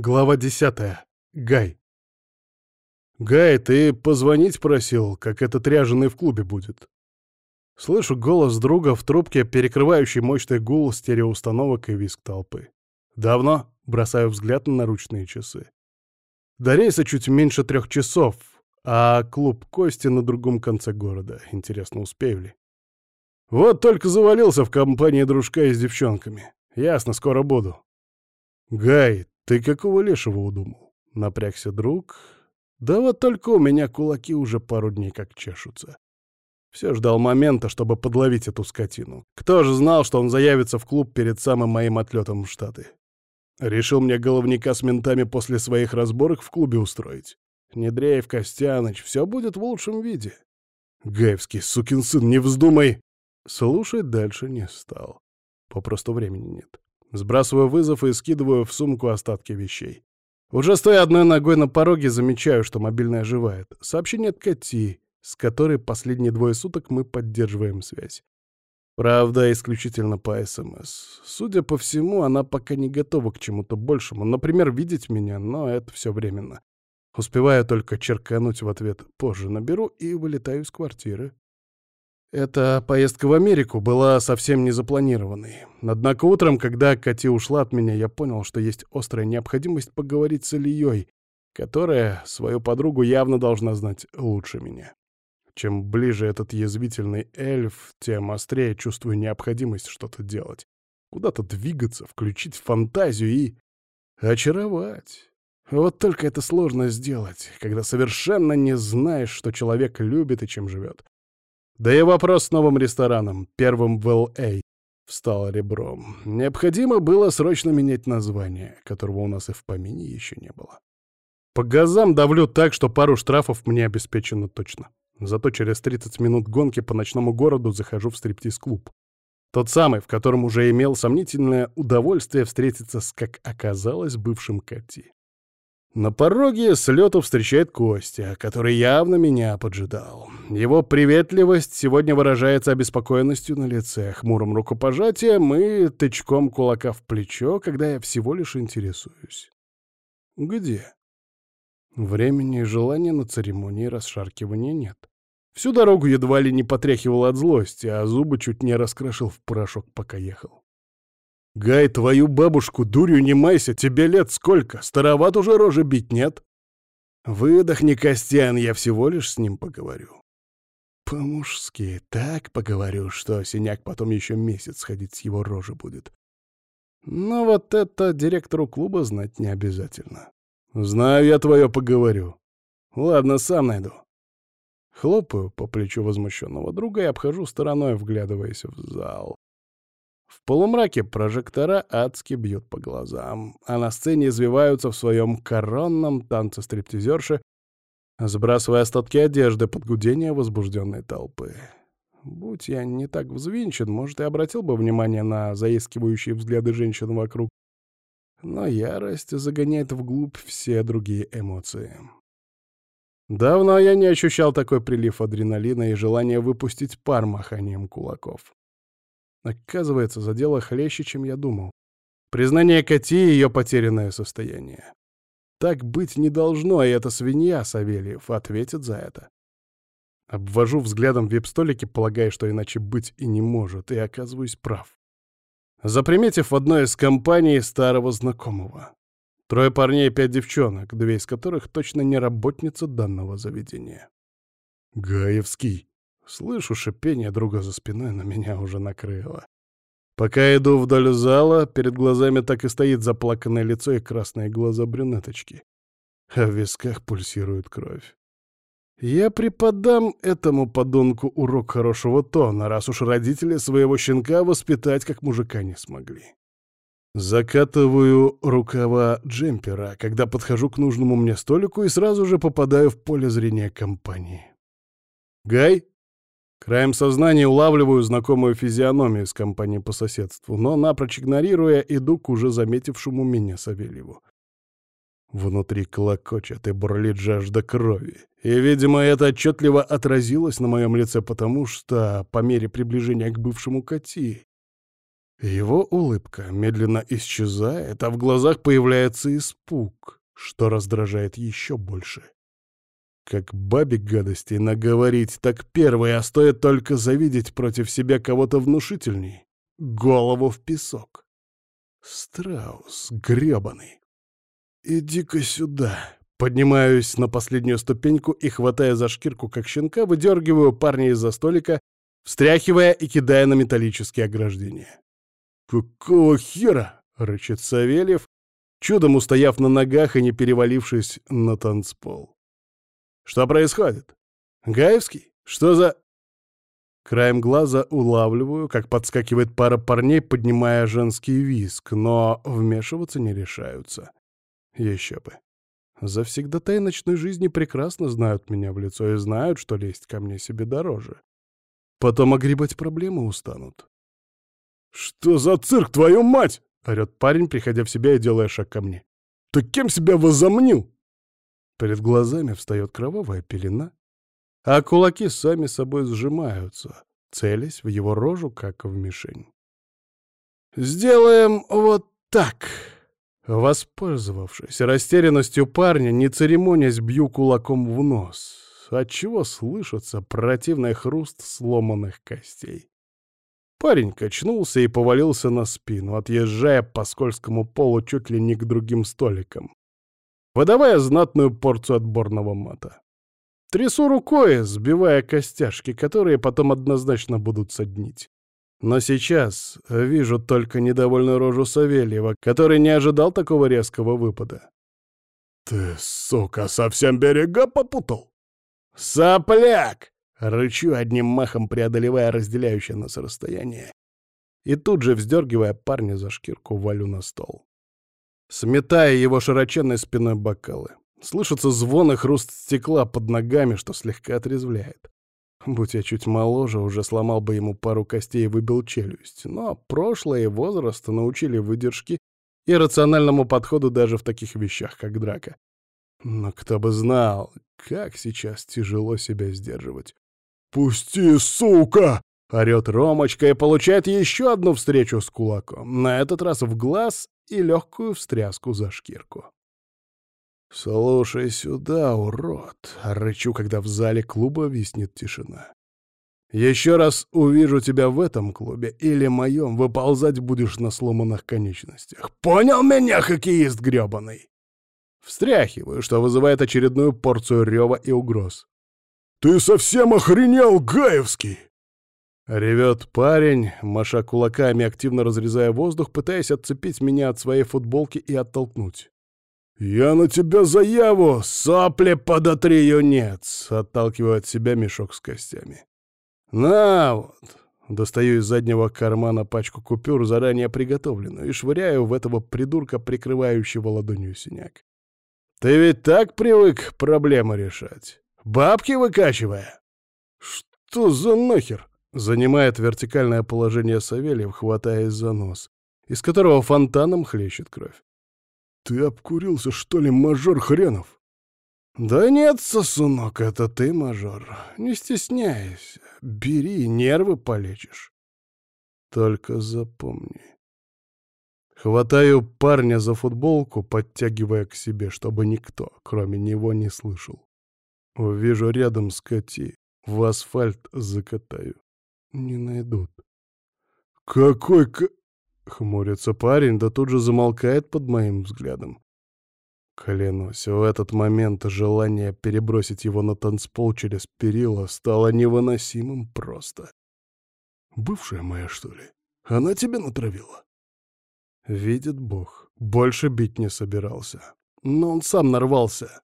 Глава десятая. Гай. «Гай, ты позвонить просил, как этот ряженый в клубе будет?» Слышу голос друга в трубке, перекрывающий мощный гул стереоустановок и визг толпы. «Давно?» — бросаю взгляд на наручные часы. До рейса чуть меньше трех часов, а клуб Кости на другом конце города. Интересно, успею ли? Вот только завалился в компании дружка и с девчонками. Ясно, скоро буду. «Гай, «Ты какого лешего удумал?» — напрягся друг. «Да вот только у меня кулаки уже пару дней как чешутся. Все ждал момента, чтобы подловить эту скотину. Кто же знал, что он заявится в клуб перед самым моим отлетом в Штаты? Решил мне головника с ментами после своих разборок в клубе устроить. Недреев, Костяныч, все будет в лучшем виде. Гаевский сукин сын, не вздумай! Слушать дальше не стал. Попросту времени нет. Сбрасываю вызов и скидываю в сумку остатки вещей. Уже стоя одной ногой на пороге, замечаю, что мобильная оживает. Сообщение от Кати, с которой последние двое суток мы поддерживаем связь. Правда, исключительно по СМС. Судя по всему, она пока не готова к чему-то большему. Например, видеть меня, но это все временно. Успеваю только черкануть в ответ «позже наберу» и вылетаю из квартиры. Эта поездка в Америку была совсем не запланированной. Однако утром, когда Кати ушла от меня, я понял, что есть острая необходимость поговорить с Ильей, которая свою подругу явно должна знать лучше меня. Чем ближе этот язвительный эльф, тем острее чувствую необходимость что-то делать. Куда-то двигаться, включить фантазию и... очаровать. Вот только это сложно сделать, когда совершенно не знаешь, что человек любит и чем живет. Да и вопрос с новым рестораном, первым в Л.А., встал ребром. Необходимо было срочно менять название, которого у нас и в помине еще не было. По газам давлю так, что пару штрафов мне обеспечено точно. Зато через 30 минут гонки по ночному городу захожу в стриптиз-клуб. Тот самый, в котором уже имел сомнительное удовольствие встретиться с, как оказалось, бывшим Кати. На пороге с лету встречает Костя, который явно меня поджидал. Его приветливость сегодня выражается обеспокоенностью на лице, хмурым рукопожатием и тычком кулака в плечо, когда я всего лишь интересуюсь. Где? Времени и желания на церемонии расшаркивания нет. Всю дорогу едва ли не потряхивал от злости, а зубы чуть не раскрошил в порошок, пока ехал. «Гай, твою бабушку, дурью не майся, тебе лет сколько? Староват уже рожи бить, нет?» «Выдохни, Костян, я всего лишь с ним поговорю». «По-мужски, так поговорю, что синяк потом еще месяц ходить с его рожи будет». Но вот это директору клуба знать не обязательно. «Знаю я твое поговорю. Ладно, сам найду». Хлопаю по плечу возмущенного друга и обхожу стороной, вглядываясь в зал. В полумраке прожектора адски бьют по глазам, а на сцене извиваются в своем коронном танце стриптизерши, сбрасывая остатки одежды под гудение возбужденной толпы. Будь я не так взвинчен, может, и обратил бы внимание на заискивающие взгляды женщин вокруг. Но ярость загоняет вглубь все другие эмоции. Давно я не ощущал такой прилив адреналина и желания выпустить пар маханием кулаков. Оказывается, задело хлеще, чем я думал. Признание Кати и ее потерянное состояние. Так быть не должно, и эта свинья, Савельев, ответит за это. Обвожу взглядом вип-столики, полагая, что иначе быть и не может, и оказываюсь прав. Заприметив в одной из компаний старого знакомого. Трое парней и пять девчонок, две из которых точно не работница данного заведения. «Гаевский», Слышу шипение друга за спиной, но меня уже накрыло. Пока иду вдоль зала, перед глазами так и стоит заплаканное лицо и красные глаза брюнеточки. А в висках пульсирует кровь. Я преподам этому подонку урок хорошего тона, раз уж родители своего щенка воспитать как мужика не смогли. Закатываю рукава джемпера, когда подхожу к нужному мне столику и сразу же попадаю в поле зрения компании. «Гай?» Краем сознания улавливаю знакомую физиономию из компании по соседству, но, напрочь игнорируя, иду к уже заметившему меня Савельеву. Внутри клокочет и бурлит жажда крови. И, видимо, это отчетливо отразилось на моем лице, потому что, по мере приближения к бывшему Кати, Его улыбка медленно исчезает, а в глазах появляется испуг, что раздражает еще больше. Как бабе гадости наговорить, так первое, а стоит только завидеть против себя кого-то внушительней. Голову в песок. Страус грёбаный. «Иди-ка сюда!» Поднимаюсь на последнюю ступеньку и, хватая за шкирку, как щенка, выдергиваю парня из-за столика, встряхивая и кидая на металлические ограждения. «Какого хера?» — рычит Савельев, чудом устояв на ногах и не перевалившись на танцпол. «Что происходит? Гаевский? Что за...» Краем глаза улавливаю, как подскакивает пара парней, поднимая женский виск, но вмешиваться не решаются. Еще бы. Завсегдатаи ночной жизни прекрасно знают меня в лицо и знают, что лезть ко мне себе дороже. Потом огребать проблемы устанут. «Что за цирк, твою мать?» — орёт парень, приходя в себя и делая шаг ко мне. «Ты кем себя возомнил?» Перед глазами встает кровавая пелена, а кулаки сами собой сжимаются, целясь в его рожу, как в мишень. «Сделаем вот так!» Воспользовавшись растерянностью парня, не церемонясь, бью кулаком в нос, отчего слышится противный хруст сломанных костей. Парень качнулся и повалился на спину, отъезжая по скользкому полу чуть ли не к другим столикам, выдавая знатную порцию отборного мата. Трясу рукой, сбивая костяшки, которые потом однозначно будут соднить. Но сейчас вижу только недовольную рожу Савельева, который не ожидал такого резкого выпада. «Ты, сука, совсем берега попутал?» «Сопляк!» — рычу одним махом, преодолевая разделяющее нас расстояние, и тут же, вздергивая парня за шкирку, валю на стол. Сметая его широченной спиной бокалы. Слышится звон и хруст стекла под ногами, что слегка отрезвляет. Будь я чуть моложе, уже сломал бы ему пару костей и выбил челюсть. Но прошлое и возраст научили выдержке и рациональному подходу даже в таких вещах, как драка. Но кто бы знал, как сейчас тяжело себя сдерживать. «Пусти, сука!» — орёт Ромочка и получает еще одну встречу с кулаком, на этот раз в глаз и легкую встряску за шкирку. «Слушай сюда, урод!» — рычу, когда в зале клуба виснет тишина. «Еще раз увижу тебя в этом клубе или моем, выползать будешь на сломанных конечностях. Понял меня, хоккеист грёбаный?» Встряхиваю, что вызывает очередную порцию рева и угроз. «Ты совсем охренел, Гаевский!» Ревет парень, маша кулаками, активно разрезая воздух, пытаясь отцепить меня от своей футболки и оттолкнуть. «Я на тебя заяву! Сопли подотри, юнец!» — отталкиваю от себя мешок с костями. «На вот!» — достаю из заднего кармана пачку купюр, заранее приготовленную, и швыряю в этого придурка, прикрывающего ладонью синяк. «Ты ведь так привык проблемы решать? Бабки выкачивая?» «Что за нахер?» — занимает вертикальное положение Савельев, хватаясь за нос, из которого фонтаном хлещет кровь. «Ты обкурился, что ли, мажор хренов?» «Да нет, сосунок, это ты, мажор. Не стесняйся. Бери, нервы полечишь. Только запомни». Хватаю парня за футболку, подтягивая к себе, чтобы никто, кроме него, не слышал. Увижу рядом скоти, в асфальт закатаю. Не найдут. «Какой к...» Хмурится парень, да тут же замолкает под моим взглядом. Клянусь, в этот момент желание перебросить его на танцпол через перила стало невыносимым просто. Бывшая моя, что ли? Она тебя натравила? Видит Бог, больше бить не собирался. Но он сам нарвался.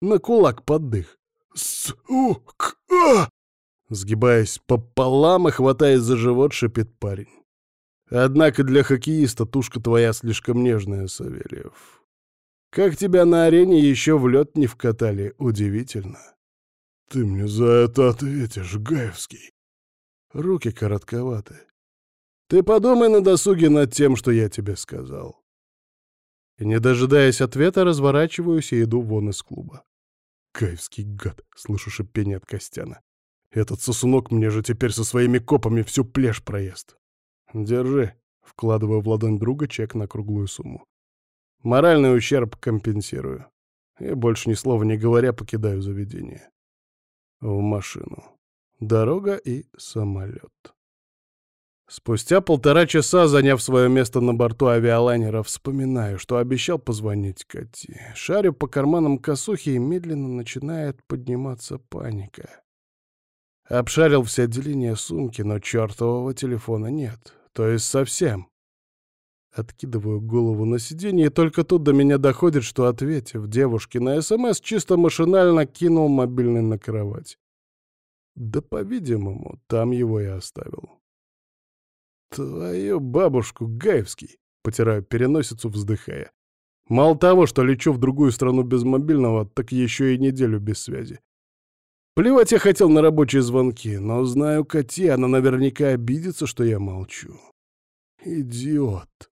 На кулак под дых. «Сука!» Сгибаясь пополам и хватаясь за живот, шипит парень. Однако для хоккеиста тушка твоя слишком нежная, Савельев. Как тебя на арене еще в лед не вкатали, удивительно. Ты мне за это ответишь, Гаевский. Руки коротковаты. Ты подумай на досуге над тем, что я тебе сказал. И, не дожидаясь ответа, разворачиваюсь и иду вон из клуба. Гаевский гад, слышу шипение от Костяна. Этот сосунок мне же теперь со своими копами всю плешь проест. «Держи». Вкладываю в ладонь друга чек на круглую сумму. Моральный ущерб компенсирую. И больше ни слова не говоря покидаю заведение. В машину. Дорога и самолет. Спустя полтора часа, заняв свое место на борту авиалайнера, вспоминаю, что обещал позвонить Кати. Шарю по карманам косухи, и медленно начинает подниматься паника. Обшарил все отделения сумки, но чертового телефона нет. То есть совсем. Откидываю голову на сиденье, и только тут до меня доходит, что, ответив девушке на СМС, чисто машинально кинул мобильный на кровать. Да, по-видимому, там его и оставил. «Твою бабушку, Гаевский!» — потираю переносицу, вздыхая. «Мало того, что лечу в другую страну без мобильного, так еще и неделю без связи. Плевать я хотел на рабочие звонки, но знаю Кати, она наверняка обидится, что я молчу. Идиот!»